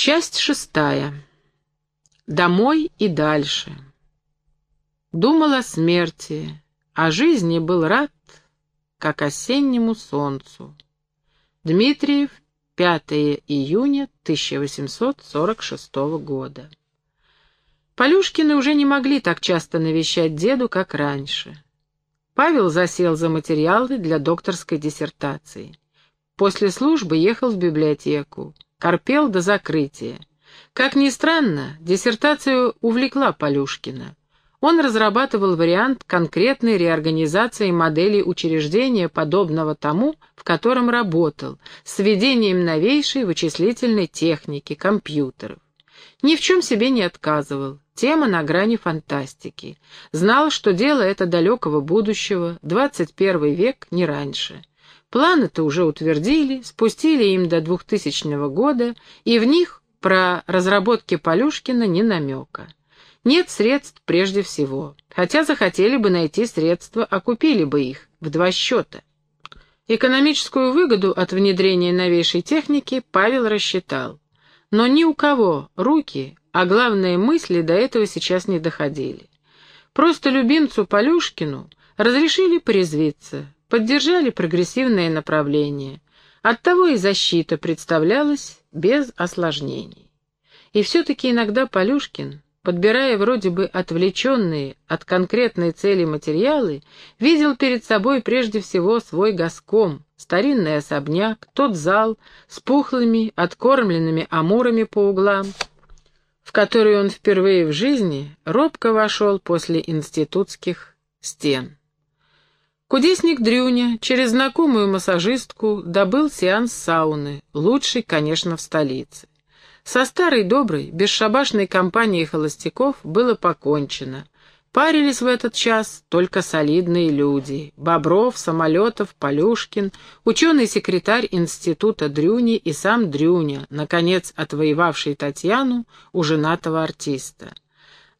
Часть шестая. Домой и дальше. Думал о смерти, о жизни был рад, как осеннему солнцу. Дмитриев, 5 июня 1846 года. Полюшкины уже не могли так часто навещать деду, как раньше. Павел засел за материалы для докторской диссертации. После службы ехал в библиотеку, корпел до закрытия. Как ни странно, диссертацию увлекла Полюшкина. Он разрабатывал вариант конкретной реорганизации модели учреждения, подобного тому, в котором работал, с введением новейшей вычислительной техники, компьютеров. Ни в чем себе не отказывал, тема на грани фантастики. Знал, что дело это далекого будущего, 21 век, не раньше. Планы-то уже утвердили, спустили им до 2000 года, и в них про разработки Полюшкина ни намека. Нет средств прежде всего. Хотя захотели бы найти средства, а купили бы их в два счета. Экономическую выгоду от внедрения новейшей техники Павел рассчитал. Но ни у кого руки, а главное мысли до этого сейчас не доходили. Просто любимцу Полюшкину разрешили порезвиться, поддержали прогрессивное направление. Оттого и защита представлялась без осложнений. И все-таки иногда Полюшкин, подбирая вроде бы отвлеченные от конкретной цели материалы, видел перед собой прежде всего свой госком, старинный особняк, тот зал с пухлыми, откормленными амурами по углам, в который он впервые в жизни робко вошел после институтских стен. Кудесник Дрюня через знакомую массажистку добыл сеанс сауны, лучший, конечно, в столице. Со старой доброй, бесшабашной компанией холостяков было покончено. Парились в этот час только солидные люди. Бобров, Самолетов, Полюшкин, ученый-секретарь института Дрюни и сам Дрюня, наконец отвоевавший Татьяну у женатого артиста.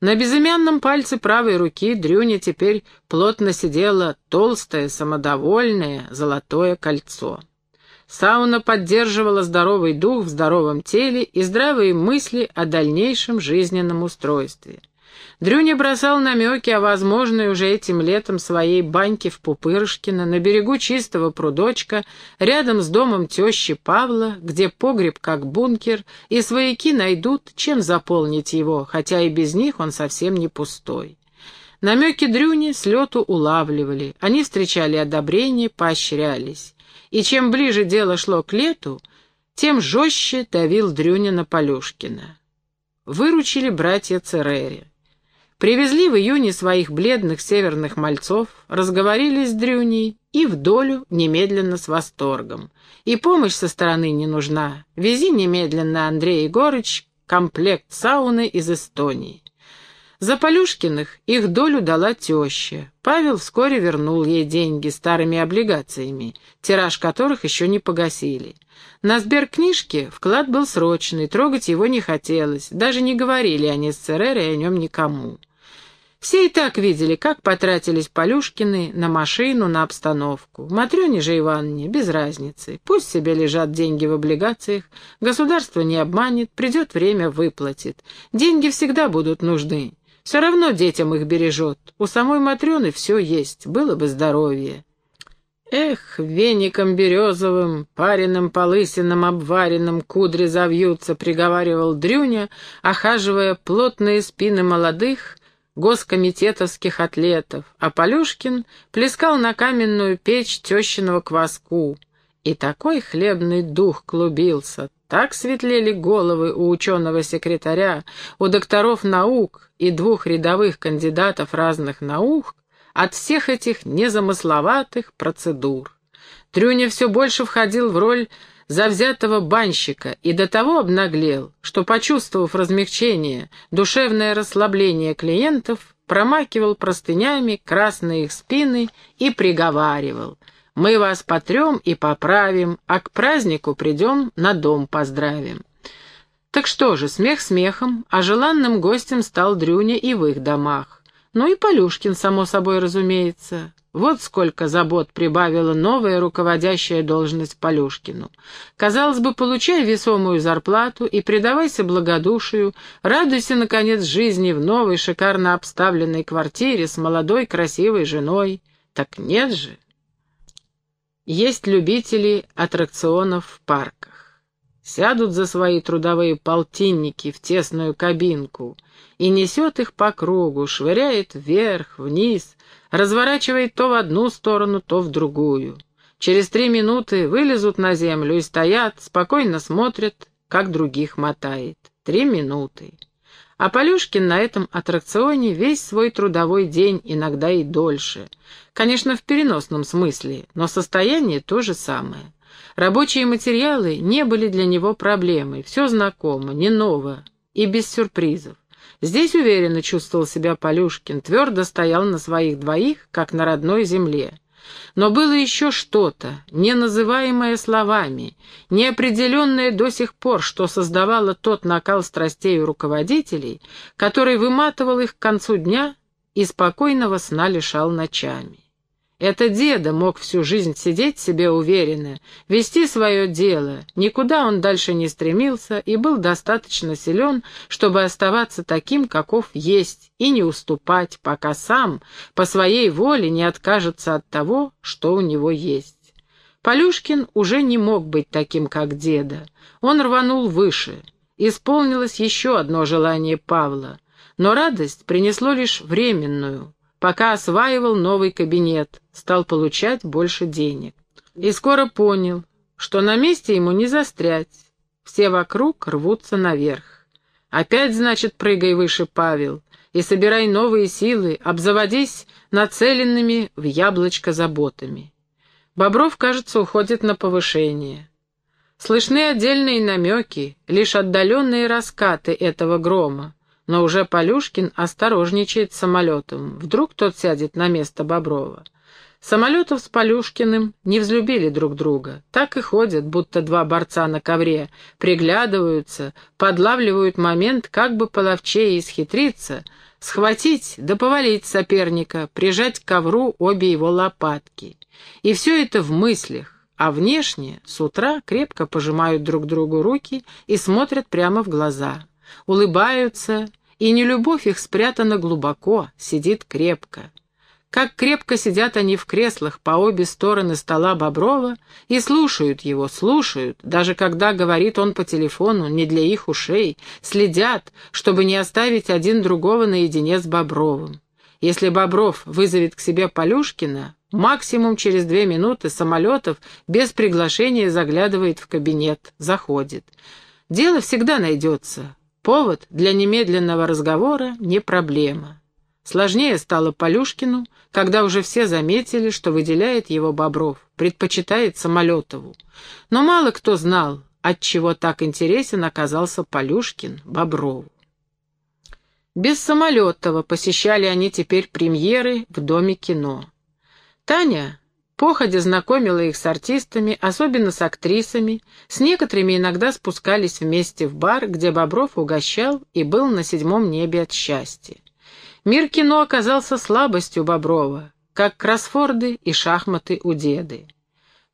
На безымянном пальце правой руки Дрюня теперь плотно сидело толстое, самодовольное золотое кольцо. Сауна поддерживала здоровый дух в здоровом теле и здравые мысли о дальнейшем жизненном устройстве. Дрюня бросал намеки о возможной уже этим летом своей баньке в Пупырышкино, на берегу чистого прудочка, рядом с домом тещи Павла, где погреб как бункер, и свояки найдут, чем заполнить его, хотя и без них он совсем не пустой. Намеки Дрюни с лету улавливали, они встречали одобрение, поощрялись. И чем ближе дело шло к лету, тем жестче давил Дрюня на Полюшкина. Выручили братья Церери. Привезли в июне своих бледных северных мальцов, разговорились с Дрюней и в долю немедленно с восторгом. И помощь со стороны не нужна. Вези немедленно, Андрей Егорыч, комплект сауны из Эстонии. За Полюшкиных их долю дала теща. Павел вскоре вернул ей деньги старыми облигациями, тираж которых еще не погасили. На сберкнижке вклад был срочный, трогать его не хотелось, даже не говорили они с Церерой о нем никому. Все и так видели, как потратились Полюшкины на машину, на обстановку. Матрёне же Ивановне без разницы. Пусть себе лежат деньги в облигациях, государство не обманет, придет время выплатит. Деньги всегда будут нужны. Все равно детям их бережет. У самой Матрёны все есть, было бы здоровье. Эх, веником березовым, пареным полысиным, обваренным, кудри завьются, приговаривал Дрюня, охаживая плотные спины молодых, госкомитетовских атлетов, а Полюшкин плескал на каменную печь тещиного кваску. И такой хлебный дух клубился, так светлели головы у ученого-секретаря, у докторов наук и двух рядовых кандидатов разных наук от всех этих незамысловатых процедур. Трюня все больше входил в роль завзятого банщика и до того обнаглел, что, почувствовав размягчение, душевное расслабление клиентов, промакивал простынями красные их спины и приговаривал «Мы вас потрем и поправим, а к празднику придем, на дом поздравим». Так что же, смех смехом, а желанным гостем стал Дрюня и в их домах. Ну и Полюшкин, само собой разумеется. Вот сколько забот прибавила новая руководящая должность Полюшкину. Казалось бы, получай весомую зарплату и предавайся благодушию, радуйся, наконец, жизни в новой шикарно обставленной квартире с молодой красивой женой. Так нет же. Есть любители аттракционов в парках. Сядут за свои трудовые полтинники в тесную кабинку и несет их по кругу, швыряет вверх, вниз, разворачивает то в одну сторону, то в другую. Через три минуты вылезут на землю и стоят, спокойно смотрят, как других мотает. Три минуты. А Полюшкин на этом аттракционе весь свой трудовой день, иногда и дольше. Конечно, в переносном смысле, но состояние то же самое. Рабочие материалы не были для него проблемой, все знакомо, не ново и без сюрпризов. Здесь уверенно чувствовал себя Полюшкин, твердо стоял на своих двоих, как на родной земле. Но было еще что-то, не называемое словами, неопределенное до сих пор, что создавало тот накал страстей у руководителей, который выматывал их к концу дня и спокойного сна лишал ночами. Это деда мог всю жизнь сидеть себе уверенно, вести свое дело, никуда он дальше не стремился и был достаточно силен, чтобы оставаться таким, каков есть, и не уступать, пока сам по своей воле не откажется от того, что у него есть. Полюшкин уже не мог быть таким, как деда. Он рванул выше. Исполнилось еще одно желание Павла, но радость принесло лишь временную — пока осваивал новый кабинет, стал получать больше денег. И скоро понял, что на месте ему не застрять. Все вокруг рвутся наверх. Опять, значит, прыгай выше, Павел, и собирай новые силы, обзаводись нацеленными в яблочко заботами. Бобров, кажется, уходит на повышение. Слышны отдельные намеки, лишь отдаленные раскаты этого грома но уже Полюшкин осторожничает самолетом. Вдруг тот сядет на место Боброва. Самолетов с Полюшкиным не взлюбили друг друга. Так и ходят, будто два борца на ковре, приглядываются, подлавливают момент, как бы половчее исхитриться, схватить да повалить соперника, прижать к ковру обе его лопатки. И все это в мыслях, а внешне с утра крепко пожимают друг другу руки и смотрят прямо в глаза. Улыбаются и нелюбовь их спрятана глубоко, сидит крепко. Как крепко сидят они в креслах по обе стороны стола Боброва и слушают его, слушают, даже когда говорит он по телефону, не для их ушей, следят, чтобы не оставить один другого наедине с Бобровым. Если Бобров вызовет к себе Полюшкина, максимум через две минуты самолетов без приглашения заглядывает в кабинет, заходит. Дело всегда найдется, Повод для немедленного разговора не проблема. Сложнее стало Полюшкину, когда уже все заметили, что выделяет его Бобров, предпочитает Самолетову. Но мало кто знал, от чего так интересен оказался Полюшкин Боброву. Без Самолетова посещали они теперь премьеры в Доме кино. Таня Походя знакомила их с артистами, особенно с актрисами, с некоторыми иногда спускались вместе в бар, где Бобров угощал и был на седьмом небе от счастья. Мир кино оказался слабостью Боброва, как кроссфорды и шахматы у деды.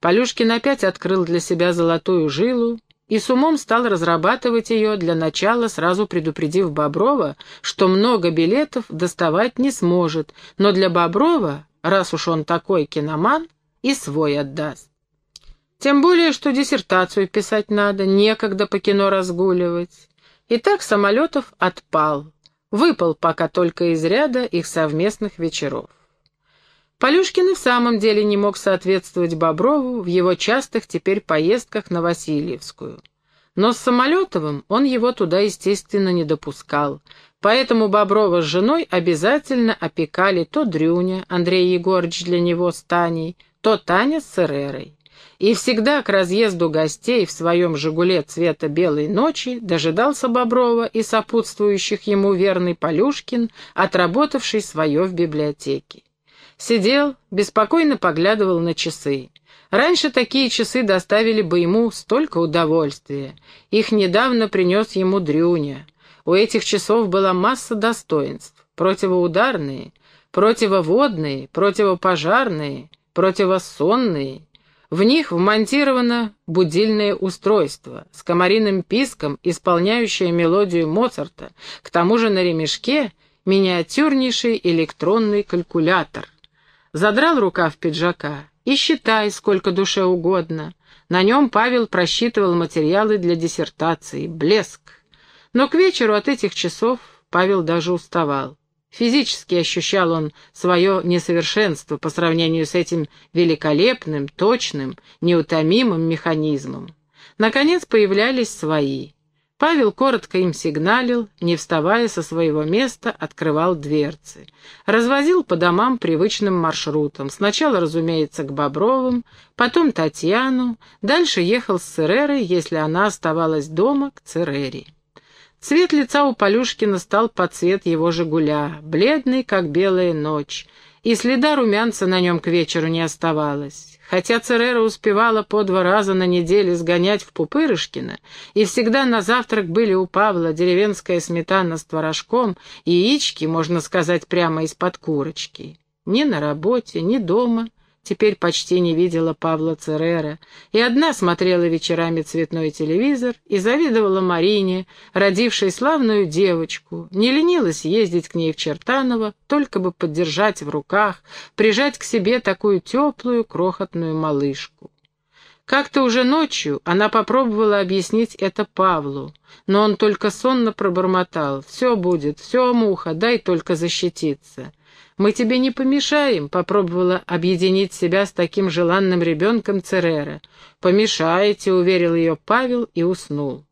Полюшкин опять открыл для себя золотую жилу и с умом стал разрабатывать ее, для начала сразу предупредив Боброва, что много билетов доставать не сможет, но для Боброва, раз уж он такой киноман, и свой отдаст. Тем более, что диссертацию писать надо, некогда по кино разгуливать. И так Самолетов отпал, выпал пока только из ряда их совместных вечеров. Полюшкин и в самом деле не мог соответствовать Боброву в его частых теперь поездках на Васильевскую. Но с Самолетовым он его туда, естественно, не допускал, поэтому Боброва с женой обязательно опекали то Дрюня, Андрей Егорович для него с Таней, то Таня с Эрерой. И всегда к разъезду гостей в своем «Жигуле» цвета белой ночи дожидался Боброва и сопутствующих ему верный Полюшкин, отработавший свое в библиотеке. Сидел, беспокойно поглядывал на часы. Раньше такие часы доставили бы ему столько удовольствия. Их недавно принес ему Дрюня. У этих часов была масса достоинств. противоударные, противоводные, противопожарные, противосонные. В них вмонтировано будильное устройство с комариным писком, исполняющее мелодию Моцарта, к тому же на ремешке миниатюрнейший электронный калькулятор. Задрал рукав пиджака и считай, сколько душе угодно. На нем Павел просчитывал материалы для диссертации. Блеск. Но к вечеру от этих часов Павел даже уставал. Физически ощущал он свое несовершенство по сравнению с этим великолепным, точным, неутомимым механизмом. Наконец появлялись свои. Павел коротко им сигналил, не вставая со своего места, открывал дверцы. Развозил по домам привычным маршрутом. Сначала, разумеется, к Бобровым, потом Татьяну, дальше ехал с Церерой, если она оставалась дома, к Церере. Цвет лица у Полюшкина стал под цвет его «Жигуля», бледный, как белая ночь, и следа румянца на нем к вечеру не оставалось. Хотя Церера успевала по два раза на неделю сгонять в Пупырышкино, и всегда на завтрак были у Павла деревенская сметана с творожком, яички, можно сказать, прямо из-под курочки. Ни на работе, ни дома теперь почти не видела Павла Церера, и одна смотрела вечерами цветной телевизор и завидовала Марине, родившей славную девочку, не ленилась ездить к ней в Чертаново, только бы поддержать в руках, прижать к себе такую теплую, крохотную малышку. Как-то уже ночью она попробовала объяснить это Павлу, но он только сонно пробормотал «Все будет, все, муха, дай только защититься». «Мы тебе не помешаем», — попробовала объединить себя с таким желанным ребенком Церера. «Помешаете», — уверил ее Павел и уснул.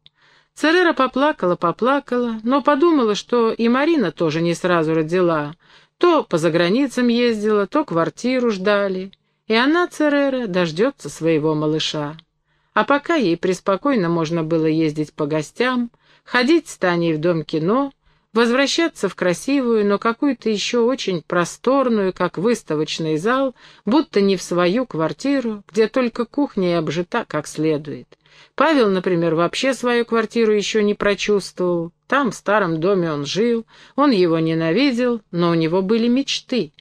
Церера поплакала, поплакала, но подумала, что и Марина тоже не сразу родила. То по заграницам ездила, то квартиру ждали. И она, Церера, дождется своего малыша. А пока ей преспокойно можно было ездить по гостям, ходить с Таней в дом кино — возвращаться в красивую, но какую-то еще очень просторную, как выставочный зал, будто не в свою квартиру, где только кухня и обжита как следует. Павел, например, вообще свою квартиру еще не прочувствовал. Там, в старом доме, он жил, он его ненавидел, но у него были мечты.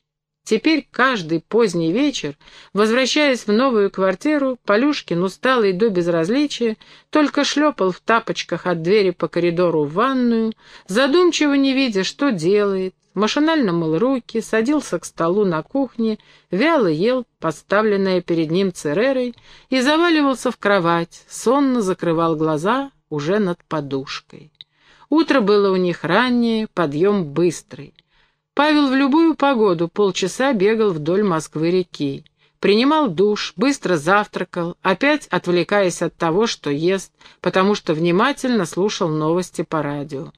Теперь каждый поздний вечер, возвращаясь в новую квартиру, Полюшкин, усталый до безразличия, только шлепал в тапочках от двери по коридору в ванную, задумчиво не видя, что делает, машинально мыл руки, садился к столу на кухне, вяло ел, поставленное перед ним церерой, и заваливался в кровать, сонно закрывал глаза уже над подушкой. Утро было у них раннее, подъем быстрый. Павел в любую погоду полчаса бегал вдоль Москвы-реки. Принимал душ, быстро завтракал, опять отвлекаясь от того, что ест, потому что внимательно слушал новости по радио.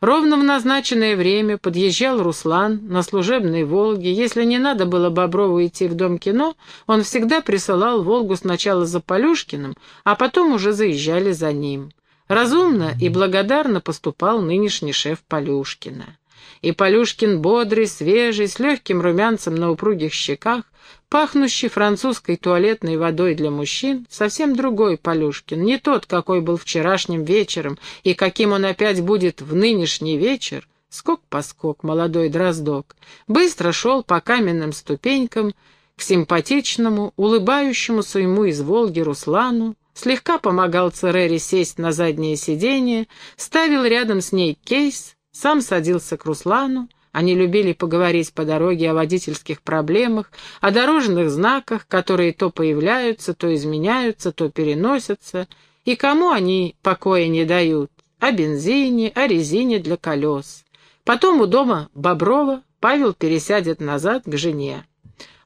Ровно в назначенное время подъезжал Руслан на служебной «Волге». Если не надо было Боброву идти в Дом кино, он всегда присылал «Волгу» сначала за Полюшкиным, а потом уже заезжали за ним. Разумно и благодарно поступал нынешний шеф Полюшкина и Полюшкин бодрый, свежий, с легким румянцем на упругих щеках, пахнущий французской туалетной водой для мужчин, совсем другой Полюшкин, не тот, какой был вчерашним вечером и каким он опять будет в нынешний вечер, скок по скок, молодой дроздок, быстро шел по каменным ступенькам к симпатичному, улыбающемуся ему из Волги Руслану, слегка помогал Церере сесть на заднее сиденье, ставил рядом с ней кейс, сам садился к Руслану, они любили поговорить по дороге о водительских проблемах, о дорожных знаках, которые то появляются, то изменяются, то переносятся, и кому они покоя не дают, о бензине, о резине для колес. Потом у дома Боброва Павел пересядет назад к жене.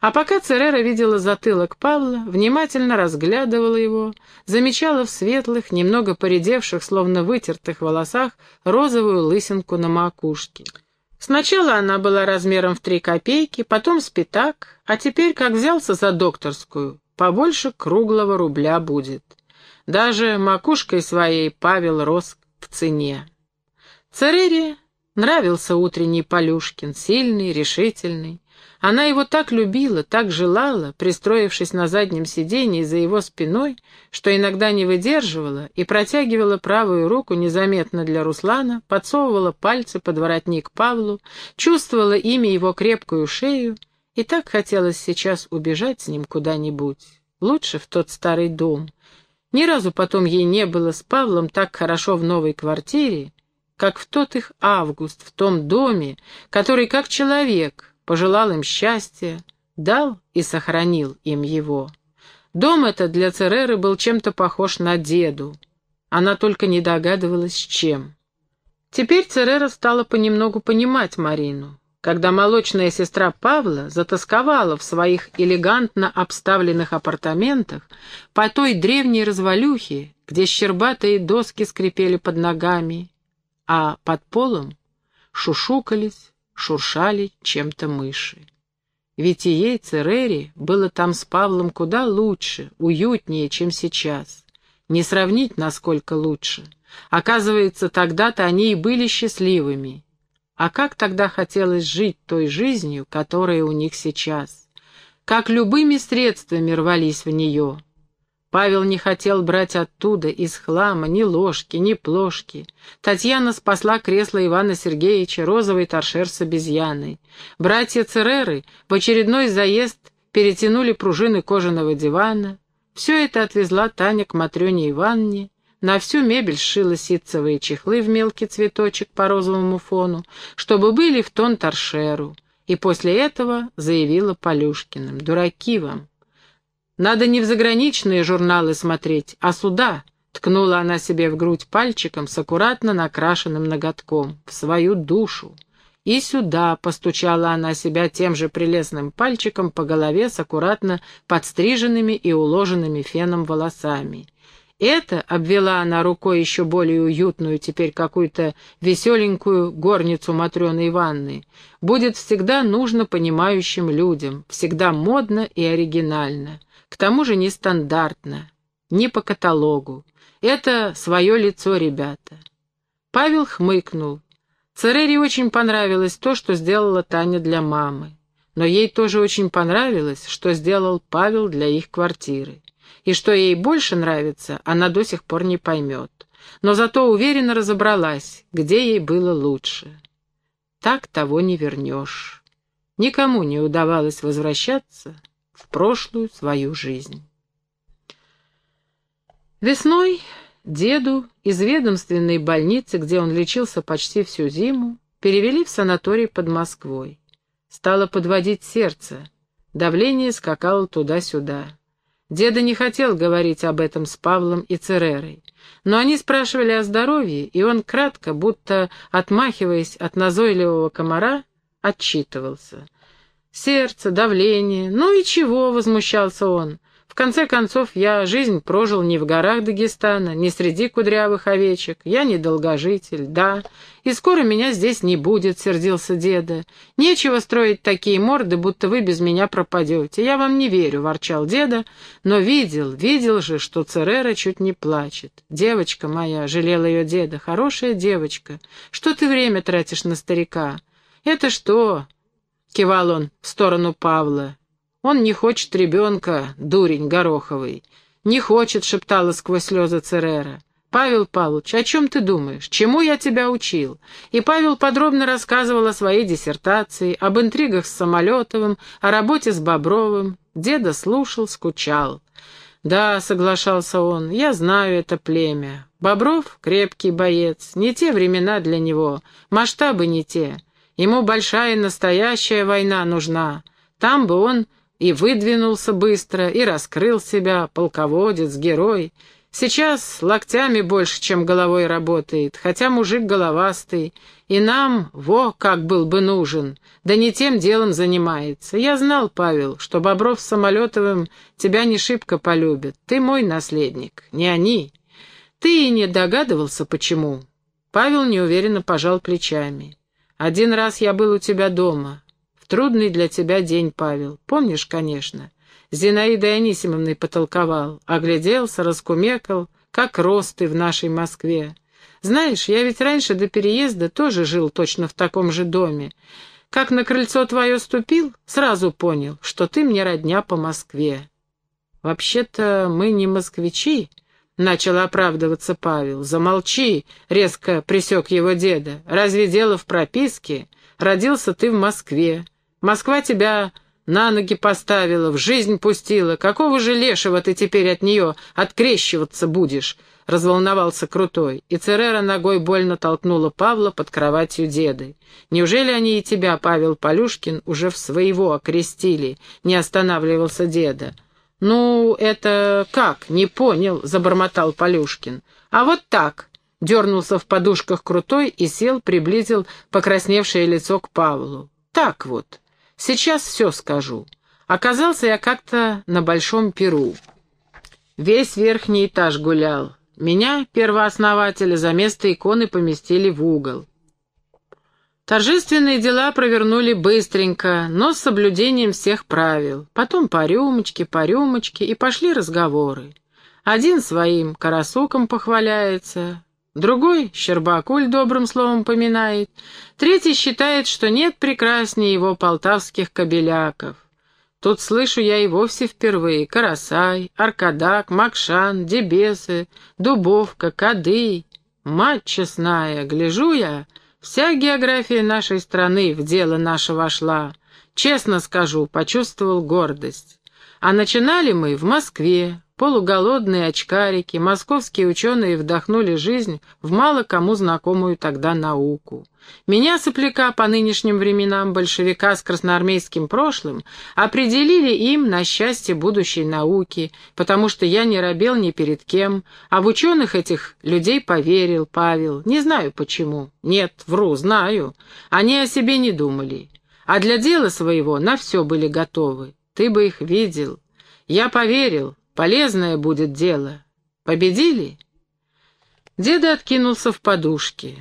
А пока Церера видела затылок Павла, внимательно разглядывала его, замечала в светлых, немного поредевших, словно вытертых волосах, розовую лысинку на макушке. Сначала она была размером в три копейки, потом с пятак, а теперь, как взялся за докторскую, побольше круглого рубля будет. Даже макушкой своей Павел рос в цене. Церере нравился утренний Полюшкин, сильный, решительный. Она его так любила, так желала, пристроившись на заднем сиденье за его спиной, что иногда не выдерживала и протягивала правую руку незаметно для Руслана, подсовывала пальцы под воротник Павлу, чувствовала ими его крепкую шею, и так хотелось сейчас убежать с ним куда-нибудь, лучше в тот старый дом. Ни разу потом ей не было с Павлом так хорошо в новой квартире, как в тот их август, в том доме, который как человек — пожелал им счастья, дал и сохранил им его. Дом этот для Цереры был чем-то похож на деду. Она только не догадывалась, чем. Теперь Церера стала понемногу понимать Марину. Когда молочная сестра Павла затасковала в своих элегантно обставленных апартаментах по той древней развалюхе, где щербатые доски скрипели под ногами, а под полом шушукались, шуршали чем-то мыши. Ведь и ей, Церери, было там с Павлом куда лучше, уютнее, чем сейчас. Не сравнить, насколько лучше. Оказывается, тогда-то они и были счастливыми. А как тогда хотелось жить той жизнью, которая у них сейчас? Как любыми средствами рвались в нее. Павел не хотел брать оттуда, из хлама, ни ложки, ни плошки. Татьяна спасла кресло Ивана Сергеевича, розовый торшер с обезьяной. Братья Цереры в очередной заезд перетянули пружины кожаного дивана. Все это отвезла Таня к Матрёне Ивановне. На всю мебель сшила ситцевые чехлы в мелкий цветочек по розовому фону, чтобы были в тон торшеру. И после этого заявила Полюшкиным, «Дураки вам, надо не в заграничные журналы смотреть, а сюда, ткнула она себе в грудь пальчиком с аккуратно накрашенным ноготком, в свою душу. И сюда постучала она себя тем же прелестным пальчиком по голове с аккуратно подстриженными и уложенными феном волосами. Это обвела она рукой еще более уютную, теперь какую-то веселенькую горницу Матрёны Ивановны. Будет всегда нужно понимающим людям, всегда модно и оригинально. К тому же нестандартно, не по каталогу. Это свое лицо, ребята. Павел хмыкнул. Церере очень понравилось то, что сделала Таня для мамы. Но ей тоже очень понравилось, что сделал Павел для их квартиры. И что ей больше нравится, она до сих пор не поймет. Но зато уверенно разобралась, где ей было лучше. Так того не вернешь. Никому не удавалось возвращаться в прошлую свою жизнь. Весной деду из ведомственной больницы, где он лечился почти всю зиму, перевели в санаторий под Москвой. Стало подводить сердце, давление скакало туда-сюда. Деда не хотел говорить об этом с Павлом и Церерой, но они спрашивали о здоровье, и он кратко, будто отмахиваясь от назойливого комара, отчитывался. Сердце, давление. Ну и чего, возмущался он. В конце концов, я жизнь прожил не в горах Дагестана, не среди кудрявых овечек. Я не долгожитель, да. И скоро меня здесь не будет, сердился деда. Нечего строить такие морды, будто вы без меня пропадете. Я вам не верю, ворчал деда, но видел, видел же, что Церера чуть не плачет. Девочка моя, жалела ее деда, хорошая девочка. Что ты время тратишь на старика? Это что, — кивал он в сторону Павла. «Он не хочет ребенка, дурень Гороховый. Не хочет», — шептала сквозь слезы Церера. «Павел Павлович, о чем ты думаешь? Чему я тебя учил?» И Павел подробно рассказывал о своей диссертации, об интригах с Самолетовым, о работе с Бобровым. Деда слушал, скучал. «Да», — соглашался он, — «я знаю это племя. Бобров — крепкий боец, не те времена для него, масштабы не те». Ему большая настоящая война нужна. Там бы он и выдвинулся быстро, и раскрыл себя, полководец, герой. Сейчас локтями больше, чем головой работает, хотя мужик головастый, и нам, во, как был бы нужен, да не тем делом занимается. Я знал, Павел, что Бобров с Самолетовым тебя не шибко полюбят. Ты мой наследник, не они. Ты и не догадывался, почему. Павел неуверенно пожал плечами. Один раз я был у тебя дома. В трудный для тебя день, Павел. Помнишь, конечно. С Зинаидой Анисимовной потолковал. Огляделся, раскумекал, как рост ты в нашей Москве. Знаешь, я ведь раньше до переезда тоже жил точно в таком же доме. Как на крыльцо твое ступил, сразу понял, что ты мне родня по Москве. Вообще-то мы не москвичи, — начал оправдываться Павел. «Замолчи!» — резко присек его деда. «Разве дело в прописке? Родился ты в Москве. Москва тебя на ноги поставила, в жизнь пустила. Какого же лешего ты теперь от нее открещиваться будешь?» — разволновался Крутой, и Церера ногой больно толкнула Павла под кроватью деды. «Неужели они и тебя, Павел Полюшкин, уже в своего окрестили?» — не останавливался деда. «Ну, это как? Не понял», — забормотал Полюшкин. «А вот так», — дернулся в подушках Крутой и сел, приблизил покрасневшее лицо к Павлу. «Так вот, сейчас все скажу. Оказался я как-то на большом перу. Весь верхний этаж гулял. Меня, первооснователя, за место иконы поместили в угол. Торжественные дела провернули быстренько, но с соблюдением всех правил. Потом по рюмочке, по рюмочке, и пошли разговоры. Один своим карасуком похваляется, другой Щербакуль добрым словом поминает, третий считает, что нет прекраснее его полтавских кобеляков. Тут слышу я и вовсе впервые Карасай, Аркадак, Макшан, Дебесы, Дубовка, Кадый. Мать честная, гляжу я, вся география нашей страны в дело наше вошла. Честно скажу, почувствовал гордость. А начинали мы в Москве, полуголодные очкарики, московские ученые вдохнули жизнь в мало кому знакомую тогда науку. Меня, сопляка по нынешним временам большевика с красноармейским прошлым, определили им на счастье будущей науки, потому что я не робел ни перед кем, а в ученых этих людей поверил Павел. Не знаю почему. Нет, вру, знаю. Они о себе не думали. А для дела своего на все были готовы. Ты бы их видел. Я поверил, Полезное будет дело. Победили?» Деда откинулся в подушке,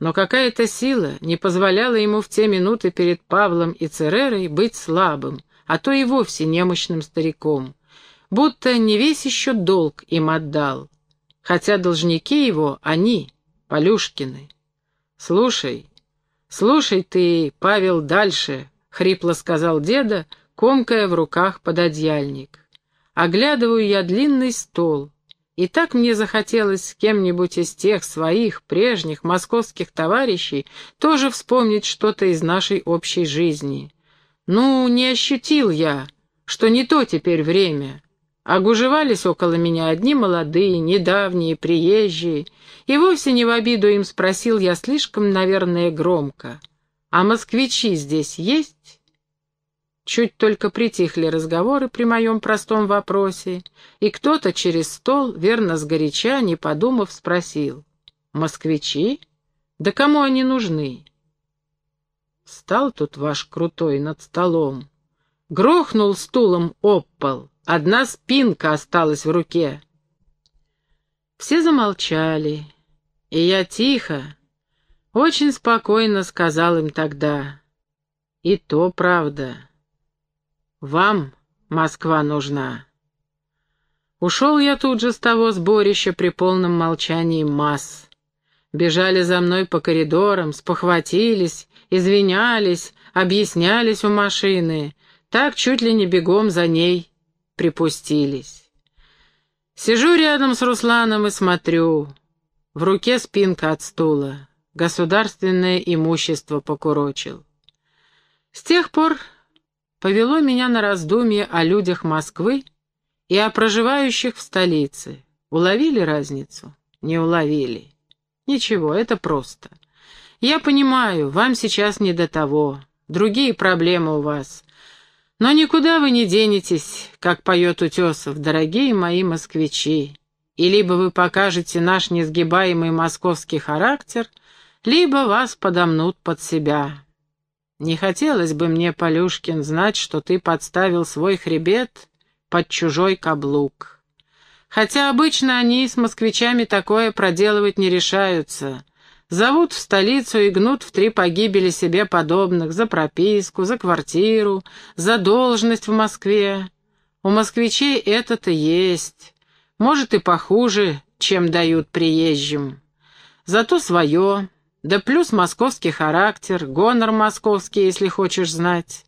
но какая-то сила не позволяла ему в те минуты перед Павлом и Церерой быть слабым, а то и вовсе немощным стариком, будто не весь еще долг им отдал, хотя должники его они, Полюшкины. «Слушай, слушай ты, Павел, дальше», — хрипло сказал деда, комкая в руках пододеяльник. Оглядываю я длинный стол, и так мне захотелось с кем-нибудь из тех своих прежних московских товарищей тоже вспомнить что-то из нашей общей жизни. Ну, не ощутил я, что не то теперь время. Огужевались около меня одни молодые, недавние, приезжие, и вовсе не в обиду им спросил я слишком, наверное, громко. «А москвичи здесь есть?» Чуть только притихли разговоры при моем простом вопросе, и кто-то через стол, верно сгоряча, не подумав, спросил. «Москвичи? Да кому они нужны?» Стал тут ваш крутой над столом. Грохнул стулом об пол, одна спинка осталась в руке. Все замолчали, и я тихо, очень спокойно сказал им тогда. И то правда. Вам Москва нужна. Ушел я тут же с того сборища при полном молчании масс. Бежали за мной по коридорам, спохватились, извинялись, объяснялись у машины, так чуть ли не бегом за ней припустились. Сижу рядом с Русланом и смотрю. В руке спинка от стула. Государственное имущество покурочил. С тех пор повело меня на раздумье о людях Москвы и о проживающих в столице. Уловили разницу? Не уловили. Ничего, это просто. Я понимаю, вам сейчас не до того. Другие проблемы у вас. Но никуда вы не денетесь, как поет Утесов, дорогие мои москвичи. И либо вы покажете наш несгибаемый московский характер, либо вас подомнут под себя. Не хотелось бы мне, Полюшкин, знать, что ты подставил свой хребет под чужой каблук. Хотя обычно они с москвичами такое проделывать не решаются. Зовут в столицу и гнут в три погибели себе подобных за прописку, за квартиру, за должность в Москве. У москвичей это-то есть. Может и похуже, чем дают приезжим. Зато свое, Да плюс московский характер, гонор московский, если хочешь знать.